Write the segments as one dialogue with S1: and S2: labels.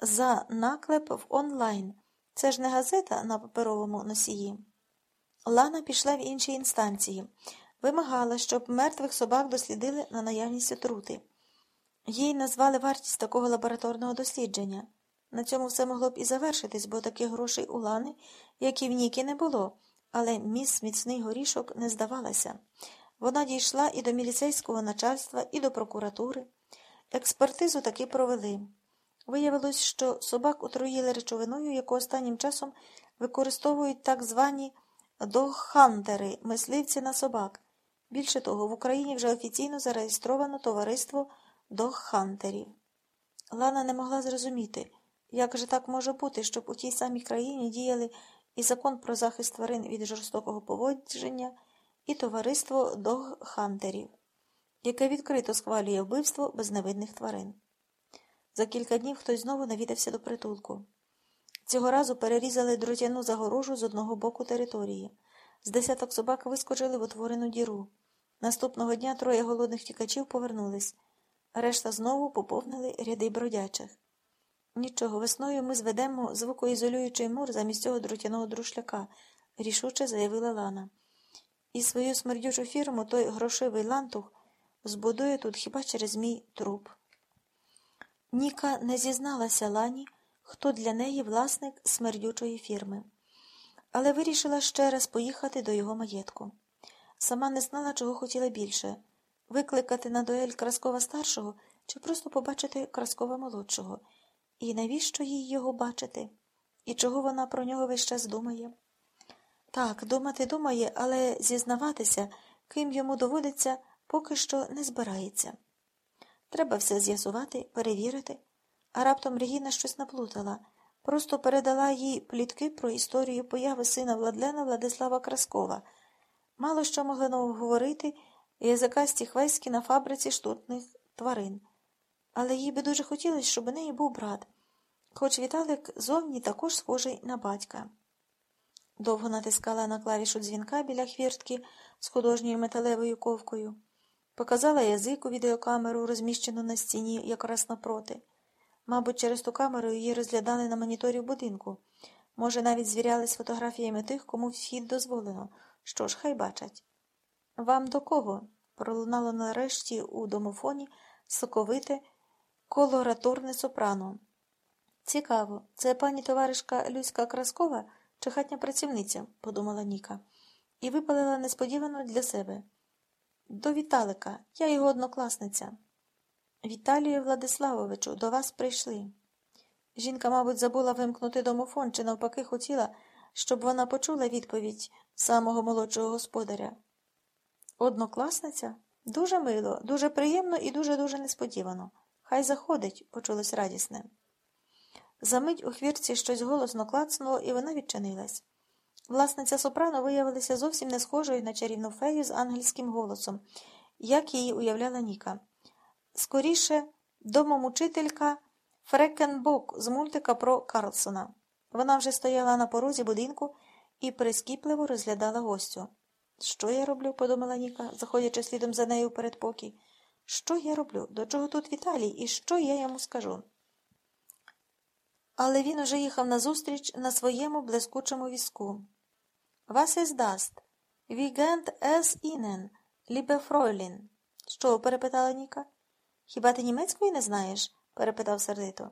S1: за наклеп в онлайн. Це ж не газета на паперовому носії. Лана пішла в інші інстанції, вимагала, щоб мертвих собак дослідили на наявність отрути. Їй назвали вартість такого лабораторного дослідження. На цьому все могло б і завершитись, бо таких грошей у Лани, як і в Ніки, не було, але міс міцний горішок не здавалася. Вона дійшла і до міліцейського начальства, і до прокуратури. Експертизу таки провели. Виявилось, що собак отруїли речовиною, яку останнім часом використовують так звані догхантери, мисливці на собак. Більше того, в Україні вже офіційно зареєстровано товариство догхантерів. Лана не могла зрозуміти, як же так може бути, щоб у тій самій країні діяли і закон про захист тварин від жорстокого поводження, і товариство догхантерів, яке відкрито схвалює вбивство безневидних тварин. За кілька днів хтось знову навідався до притулку. Цього разу перерізали дротяну загорожу з одного боку території. З десяток собак вискочили в утворену діру. Наступного дня троє голодних тікачів повернулись, решта знову поповнили ряди бродячих. Нічого, весною ми зведемо звукоізолюючий мур замість цього дротяного друшляка, рішуче заявила Лана. І свою смердючу фірму той грошовий лантух збудує тут хіба через мій труп. Ніка не зізналася Лані, хто для неї власник смердючої фірми, але вирішила ще раз поїхати до його маєтку. Сама не знала, чого хотіла більше викликати на дуель Краскова старшого чи просто побачити Краскова молодшого. І навіщо їй його бачити? І чого вона про нього весь час думає? Так, думати думає, але зізнаватися, ким йому доводиться, поки що не збирається. Треба все з'ясувати, перевірити. А раптом Регіна щось наплутала, просто передала їй плітки про історію появи сина Владлена Владислава Краскова. Мало що могли говорити язика стіхвеськи на фабриці штутних тварин. Але їй би дуже хотілося, щоб у неї був брат, хоч Віталик зовні також схожий на батька. Довго натискала на клавішу дзвінка біля хвіртки з художньою металевою ковкою. Показала язик у відеокамеру, розміщену на стіні, якраз напроти. Мабуть, через ту камеру її розглядали на моніторі в будинку. Може, навіть звірялись фотографіями тих, кому вхід дозволено. Що ж, хай бачать. Вам до кого? пролунало нарешті у домофоні соковите, колоратурне сопрано. Цікаво, це пані товаришка Люська Краскова чи хатня працівниця, подумала Ніка, і випалила несподівано для себе. До Віталика, я його однокласниця. Віталію Владиславовичу, до вас прийшли. Жінка, мабуть, забула вимкнути домофон чи навпаки хотіла, щоб вона почула відповідь самого молодшого господаря. Однокласниця? Дуже мило, дуже приємно і дуже-дуже несподівано. Хай заходить, почулось радісне. Замить у хвірці щось голосно клацнуло, і вона відчинилась. Власниця сопрано виявилася зовсім не схожою на чарівну фею з ангельським голосом, як її уявляла Ніка. Скоріше, домомучителька Фрекенбок з мультика про Карлсона. Вона вже стояла на порозі будинку і прискіпливо розглядала гостю. Що я роблю? подумала Ніка, заходячи слідом за нею в передпокій. Що я роблю? До чого тут Віталій і що я йому скажу? Але він уже їхав назустріч на своєму блискучому візку. Was ist geht es Ihnen, liebe Fräulein? Що? перепитала Ніка. Хіба ти німецької не знаєш? перепитав сердито.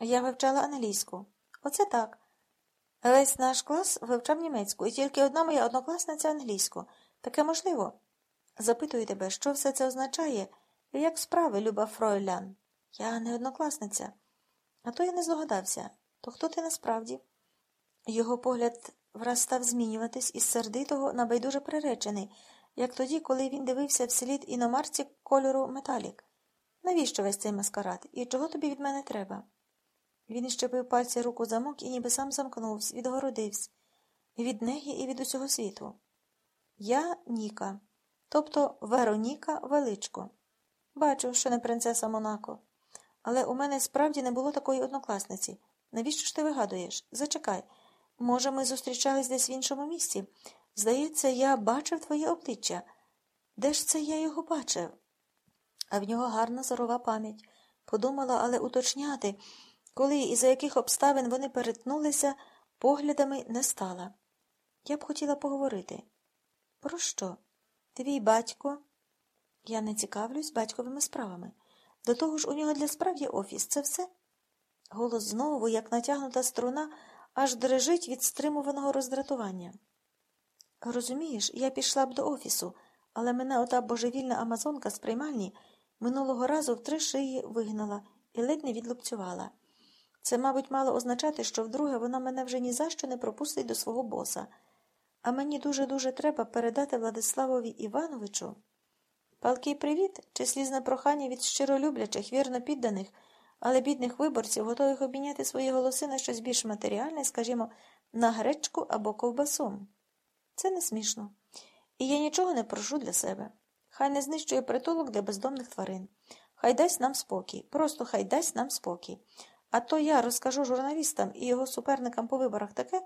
S1: Я вивчала англійську. Оце так. Весь наш клас вивчав німецьку, і тільки одна моя однокласниця англійську. Таке можливо. Запитую тебе, що все це означає, і як справи, люба Фройлян? Я не однокласниця. А то я не здогадався. То хто ти насправді? Його погляд враз став змінюватись із сердитого на байдуже приречений, як тоді, коли він дивився вслід іномарці кольору металік. Навіщо весь цей маскарад? І чого тобі від мене треба? Він щепив пальці руку замок і ніби сам замкнувся, відгородився від неї і від усього світу. Я Ніка, тобто Вероніка Величко. Бачу, що не принцеса Монако. Але у мене справді не було такої однокласниці. Навіщо ж ти вигадуєш? Зачекай. Може, ми зустрічались десь в іншому місці. Здається, я бачив твоє обличчя. Де ж це я його бачив? А в нього гарна зорова пам'ять. Подумала, але уточняти, Коли і за яких обставин вони перетнулися, поглядами не стала. Я б хотіла поговорити. Про що? Твій батько? Я не цікавлюсь батьковими справами. До того ж, у нього для справ є офіс. Це все? Голос знову, як натягнута струна, аж дрижить від стримуваного роздратування. Розумієш, я пішла б до офісу, але мене ота божевільна амазонка з приймальні минулого разу в три шиї вигнала і ледь не відлупцювала. Це, мабуть, мало означати, що вдруге вона мене вже ні за що не пропустить до свого боса. А мені дуже-дуже треба передати Владиславові Івановичу палкий привіт чи слізне прохання від щиролюблячих, вірно підданих, але бідних виборців, готових обміняти свої голоси на щось більш матеріальне, скажімо, на гречку або ковбасу. Це не смішно. І я нічого не прошу для себе. Хай не знищує притулок для бездомних тварин. Хай дасть нам спокій, просто хай дасть нам спокій. А то я розкажу журналістам і його суперникам по виборах таке,